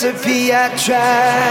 recipe I tried.